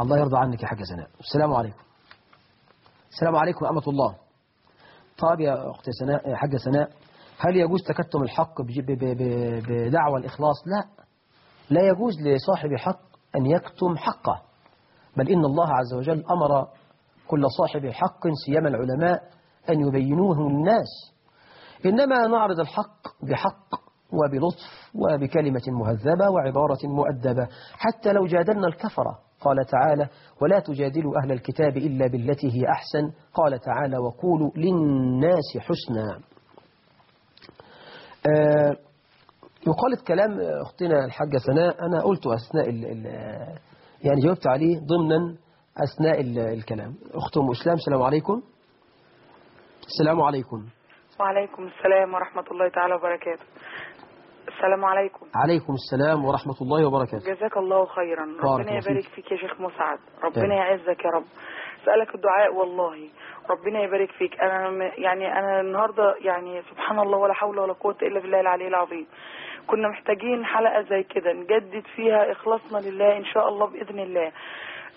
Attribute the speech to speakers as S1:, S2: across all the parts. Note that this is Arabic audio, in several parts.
S1: الله يرضى عنك يا حاجة سناء السلام عليكم. السلام عليكم ورحمة الله. طيب يا أخت سناء حاجة سناء هل يجوز تكتم الحق بدعوى الإخلاص؟ لا. لا يجوز لصاحب حق أن يكتم حقه. بل إن الله عز وجل أمر كل صاحب حق سيما العلماء أن يبينوه للناس. إنما نعرض الحق بحق وبلطف وبكلمة مهذبة وعبارة مؤدبة. حتى لو جادلنا الكفرة قال تعالى ولا تجادلوا أهل الكتاب إلا بالتي هي أحسن. قال تعالى وقولوا للناس حسنا. آه وقالت كلام أختنا الحاجة سناء. أنا قلت أثناء الـ الـ يعني جاوبت عليه ضمنا أثناء الكلام. أختم إسلام سلام عليكم. السلام عليكم.
S2: وعليكم السلام ورحمة الله تعالى وبركاته. السلام عليكم.
S1: عليكم السلام ورحمة الله وبركاته.
S2: جزاك الله خيرا ربنا يبارك
S1: فيك.
S2: يا شيخ مسعد. ربنا يعزك يا رب. سألك الدعاء والله. ربنا يبارك فيك. أنا يعني أنا النهاردة يعني سبحان الله ولا حول ولا قوة إلا بالله العلي العظيم. كنا محتاجين حلقة زي كده نجدد فيها إخلاصنا لله إن شاء الله بإذن الله.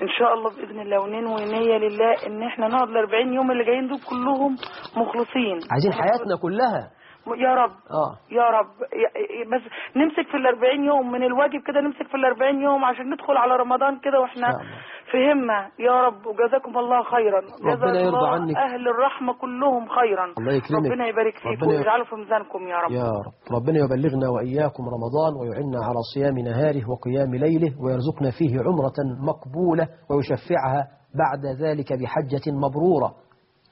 S2: إن شاء الله بإذن الله. وننوي نيه لله إن إحنا نقعد ال 40 يوم اللي جايين دول كلهم مخلصين.
S1: عايزين حياتنا كلها.
S2: يا رب.
S1: آه.
S2: يا رب. بس نمسك في الأربعين يوم من الواجب كده نمسك في الأربعين يوم عشان ندخل على رمضان كده
S1: وإحنا في
S2: همة. يا رب. وجزاكم الله خيرا.
S1: ربنا يرضى عنك.
S2: أهل الرحمة كلهم خيرا.
S1: الله يكرمك.
S2: ربنا يبارك فيكم ويجعله في ميزانكم يا رب.
S1: يا رب. ربنا يبلغنا وإياكم رمضان ويعنا على صيام نهاره وقيام ليله ويرزقنا فيه عمرة مقبولة ويشفعها بعد ذلك بحجة مبرورة.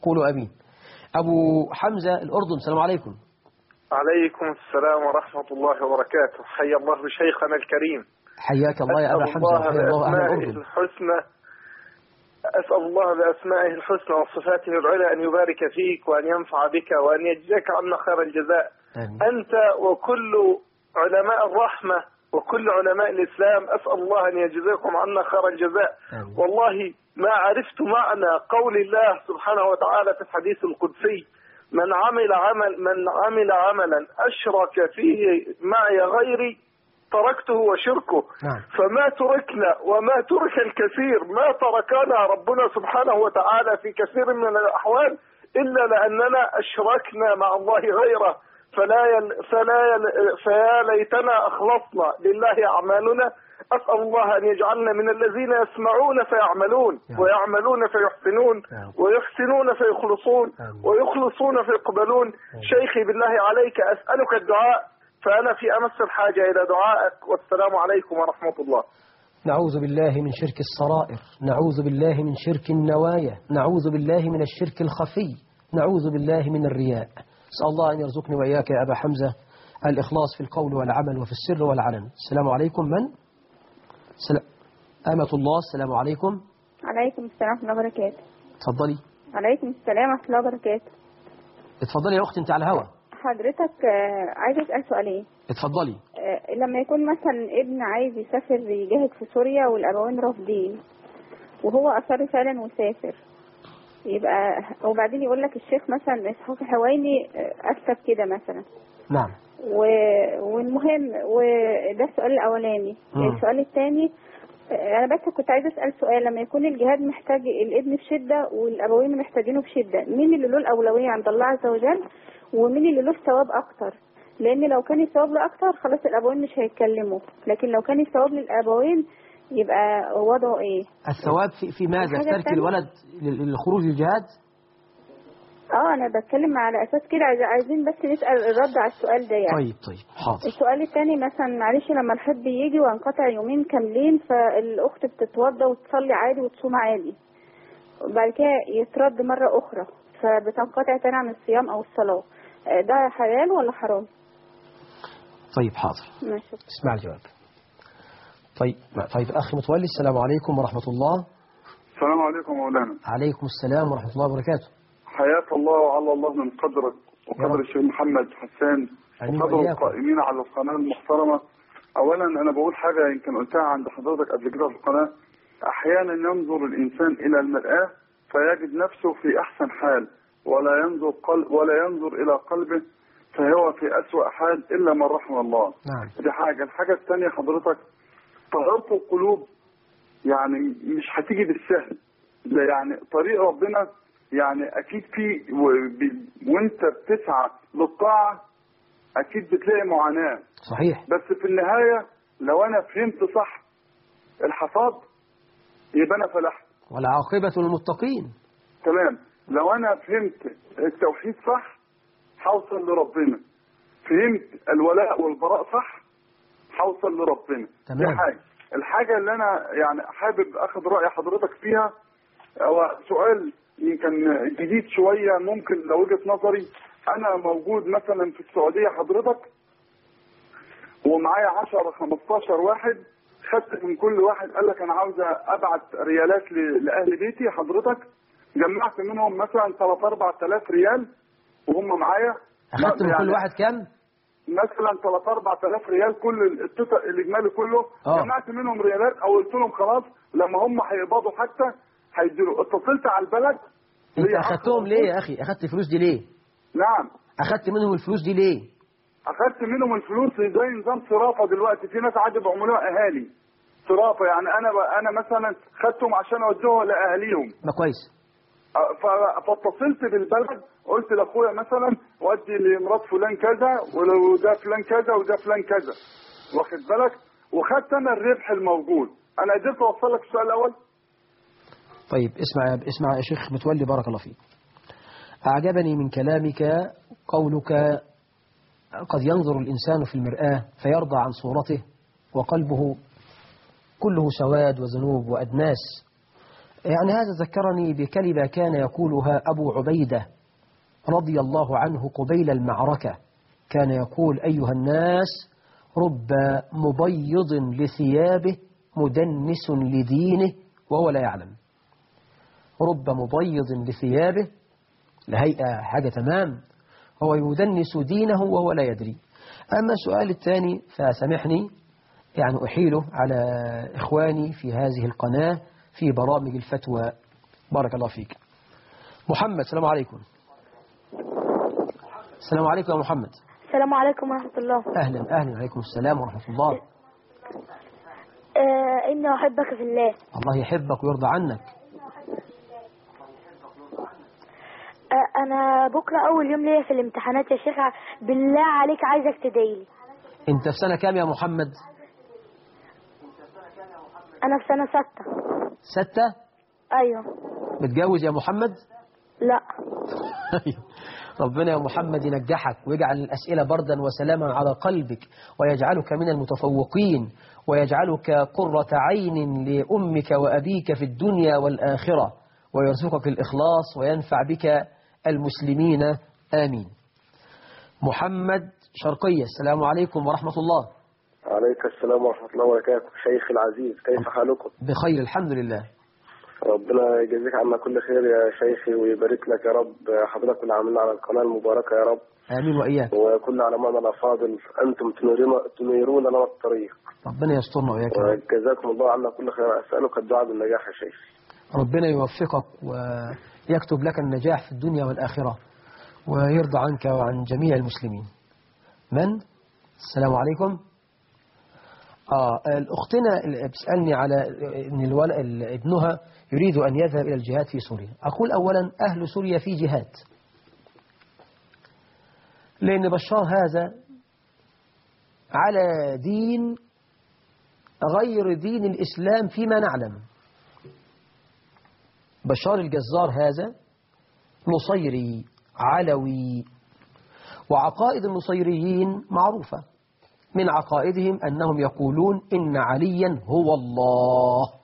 S1: قولوا أمين. أبو حمزة الأردن. السلام عليكم.
S3: عليكم السلام ورحمة الله وبركاته. حيا الله شيخنا الكريم.
S1: حياك الله يا أبا حمزة. أسأل الله
S3: بأسمائه الحسنى. أسأل الله بأسمائه الحسنى وصفاته العلى أن يبارك فيك وأن ينفع بك وأن يجزاك عنا خير الجزاء.
S1: أمين.
S3: أنت وكل علماء الرحمة وكل علماء الإسلام أسأل الله أن يجزاكم عنا خير الجزاء.
S1: أمين.
S3: والله ما عرفت معنى قول الله سبحانه وتعالى في الحديث القدسي. من عمل عمل من عمل عملا أشرك فيه معي غيري تركته وشركه
S1: نعم.
S3: فما تركنا وما ترك الكثير ما تركنا ربنا سبحانه وتعالى في كثير من الأحوال إلا لأننا أشركنا مع الله غيره فلا يل فلا يل فيا ليتنا أخلصنا لله أعمالنا. أسأل الله أن يجعلنا من الذين يسمعون فيعملون
S1: نعم.
S3: ويعملون فيحسنون
S1: نعم.
S3: ويحسنون فيخلصون
S1: نعم.
S3: ويخلصون فيقبلون. شيخي بالله عليك أسألك الدعاء. فأنا في أمس الحاجة إلى دعائك والسلام عليكم ورحمة الله.
S1: نعوذ بالله من شرك الصرائر نعوذ بالله من شرك النوايا نعوذ بالله من الشرك الخفي نعوذ بالله من الرياء. اسال الله أن يرزقني وإياك يا أبا حمزة الإخلاص في القول والعمل وفي السر والعلن. السلام عليكم من؟ سل... أمة الله السلام عليكم.
S4: عليكم السلام ورحمة الله وبركاته.
S1: اتفضلي
S4: عليكم السلام ورحمة الله وبركاته.
S1: اتفضلي يا أختي أنت على الهوا.
S4: حضرتك آه، عايزة أسأل سؤالين إيه؟
S1: اتفضلي.
S4: آه، لما يكون مثلا ابن عايز يسافر يجاهد في سوريا والابوين رافضين وهو أصر فعلا وسافر يبقى وبعدين يقول لك الشيخ مثلا إسحاق حويني آه، أكتب كده مثلا.
S1: نعم.
S4: و... والمهم وده السؤال الأولاني. السؤال الثاني آه، أنا بس كنت عايزة أسأل سؤال. لما يكون الجهاد محتاج الابن بشده والأبوين محتاجينه بشده مين اللي له الأولوية عند الله عز وجل؟ ومين اللي له الثواب أكتر؟ لأن لو كان الثواب له أكتر خلاص الأبوين مش هيتكلموا. لكن لو كان الثواب للأبوين يبقى وضعه إيه؟
S1: الثواب في, في ماذا؟ ترك الولد للخروج للجهاد
S4: آه أنا بتكلم على أساس كده. عايزين بس نسأل الرد على السؤال ده يعني.
S1: طيب طيب. حاضر.
S4: السؤال الثاني مثلا معلش لما الحد يجي وانقطع يومين كاملين فالأخت بتتوضى وتصلي عادي وتصوم عادي. وبعد كده يترد مرة أخرى فبتنقطع تاني عن الصيام أو الصلاة. آه، ده حلال ولا حرام؟
S1: طيب حاضر.
S4: ماشي.
S1: اسمع الجواب. طيب طيب أخي متولي السلام عليكم ورحمة الله.
S3: السلام عليكم مولانا.
S1: عليكم السلام ورحمة الله وبركاته.
S3: حياك الله وعلى الله من قدرك وقدر الشيخ محمد حسان وقدر القائمين على القناة المحترمة. أولا أنا بقول حاجة يمكن قلتها عند حضرتك قبل كده في القناة. أحيانا ينظر الإنسان إلى المرآة فيجد نفسه في أحسن حال ولا ينظر قلب ولا ينظر إلى قلبه فهو في أسوأ حال إلا من رحم الله.
S1: نعم.
S3: دي حاجة. الحاجة الثانية حضرتك تحرق القلوب
S5: يعني مش هتيجي بالسهل. لا يعني طريق ربنا يعني أكيد في وأنت بتسعى للطاعة أكيد بتلاقي معاناة.
S1: صحيح.
S5: بس في النهاية لو أنا فهمت صح الحصاد يبقى أنا فلحت.
S1: والعاقبة للمتقين.
S5: تمام. لو أنا فهمت التوحيد صح هوصل لربنا. فهمت الولاء والبراء صح حوصل لربنا.
S1: تمام.
S5: دي حاجة. الحاجة اللي أنا يعني حابب اخد رأي حضرتك فيها هو سؤال يمكن جديد شوية ممكن لو وجهة نظري. أنا موجود مثلا في السعودية حضرتك ومعايا 10 15 واحد. خدت من كل واحد قال لك أنا عاوز أبعت ريالات لأهل بيتي حضرتك. جمعت منهم مثلا 3 4000 ريال وهم معايا.
S1: أخدت من كل يعني واحد كام؟
S5: مثلا 3 4000 ريال كل الإجمالي كله
S1: آه.
S5: جمعت منهم ريالات أو قلت لهم خلاص لما هم هيقبضوا حتى هيديروا. اتصلت على البلد.
S1: انت
S5: اخدتهم
S1: ليه يا أخي؟ اخدت الفلوس دي ليه؟
S5: نعم.
S1: اخدت منهم الفلوس دي ليه؟
S5: اخدت منهم الفلوس زي نظام صرافة دلوقتي. في ناس عادي بيعملوها أهالي. صرافة يعني أنا أنا مثلا خدتهم عشان اوديهم لأهاليهم.
S1: ما كويس.
S5: أه، فاتصلت بالبلد قلت لأخويا مثلا ودي لمرات فلان كذا ولو ده فلان كذا وده فلان كذا. واخد بالك؟ وخدت أنا الربح الموجود. أنا قدرت أوصل لك السؤال الأول؟
S1: طيب اسمع يا اسمع يا شيخ متولي بارك الله فيك. أعجبني من كلامك قولك قد ينظر الإنسان في المرآة فيرضى عن صورته وقلبه كله سواد وذنوب وأدناس. يعني هذا ذكرني بكلمة كان يقولها أبو عبيدة رضي الله عنه قبيل المعركة. كان يقول أيها الناس رب مبيض لثيابه مدنس لدينه وهو لا يعلم. رب مبيض لثيابه لهيئة حاجة تمام هو يدنس دينه وهو لا يدري. أما السؤال الثاني فسامحني يعني أحيله على إخواني في هذه القناة. في برامج الفتوى. بارك الله فيك. محمد السلام عليكم. السلام عليكم يا محمد.
S6: السلام عليكم ورحمة الله.
S1: أهلا أهلا عليكم السلام ورحمة الله.
S6: آه، إني أحبك في الله.
S1: الله يحبك ويرضى عنك.
S6: آه، أنا بكرة أول يوم ليا في الامتحانات يا شيخ بالله عليك عايزك تدعي
S1: أنت في سنة كام يا محمد؟
S6: أنا في سنة ستة.
S1: ستة؟
S6: أيوة.
S1: متجوز يا محمد؟
S6: لا. أيوة.
S1: ربنا يا محمد ينجحك ويجعل الأسئلة بردا وسلاما على قلبك ويجعلك من المتفوقين ويجعلك قرة عين لأمك وأبيك في الدنيا والآخرة ويرزقك الإخلاص وينفع بك المسلمين. آمين. محمد شرقية السلام عليكم ورحمة الله.
S7: عليك السلام ورحمة الله وبركاته. شيخ العزيز كيف حالكم؟
S1: بخير الحمد لله.
S7: ربنا يجزيك عنا كل خير يا شيخي ويبارك لك يا رب. حضرتك اللي عاملنا على القناة المباركة يا رب.
S1: آمين وإياك.
S7: وكل علماءنا الأفاضل أنتم تنيرون لنا الطريق.
S1: ربنا يسترنا وإياك
S7: جزاكم الله عنا كل خير. أسألك الدعاء بالنجاح يا شيخي
S1: ربنا يوفقك ويكتب لك النجاح في الدنيا والآخرة ويرضى عنك وعن جميع المسلمين. من؟ السلام عليكم. آه الأختنا اللي بتسألني على إن الول... ابنها يريد أن يذهب إلى الجهاد في سوريا. أقول أولا أهل سوريا في جهاد. لأن بشار هذا على دين غير دين الإسلام فيما نعلم. بشار الجزار هذا نصيري علوي وعقائد النصيريين معروفة. من عقائدهم أنهم يقولون إن عليا هو الله.